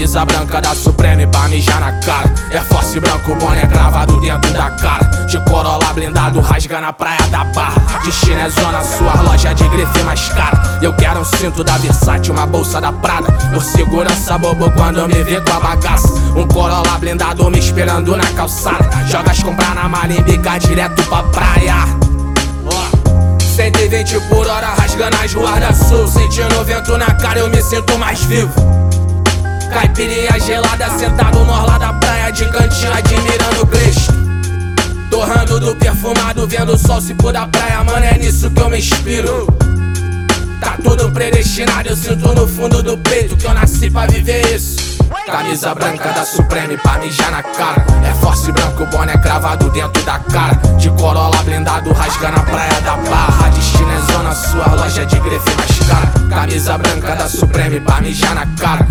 Camisa branca da Supreme pra mijar na cara. É force branco, boné cravado dentro da cara. De Corolla blindado, rasga na praia da barra. Destino é zona sua loja de grife mais cara. Eu quero um cinto da Versace, uma bolsa da Prada. Por segurança bobo quando me vê com a bagaça. Um Corolla blindado me esperando na calçada. Joga as compras na mala e direto pra praia. Ó. 120 por hora rasgando as ruas da sul Sentindo vento na cara eu me sinto mais vivo Caipirinha gelada sentado no orla da praia De cantinho admirando o Cristo. Torrando do perfumado vendo o sol se pôr da praia Mano é nisso que eu me inspiro. Tá tudo predestinado, eu sinto no fundo do peito Que eu nasci pra viver isso. Camisa branca da Supreme pra mijar na cara. É force branco, boné cravado dentro da cara. De Corolla blindado, rasga na praia da barra. Destino é zona sua, loja de grife mais cara. Camisa branca da Supreme pra mijar na cara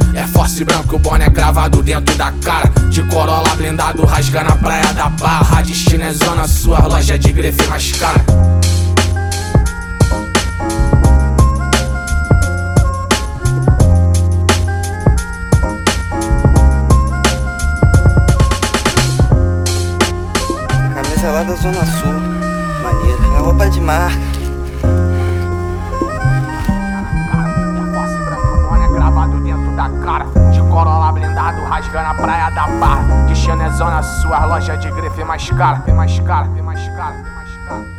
Force branco, boné cravado dentro da cara De Corolla blindado, rasga na praia da barra Destino é zona sua, loja de grife mais cara Camisa lá da Zona Sul. Maneiro. É roupa de marca. De blindado, rasga na praia da barra. Destino é zona sua, loja de grife mais cara, mais cara, mais cara, mais cara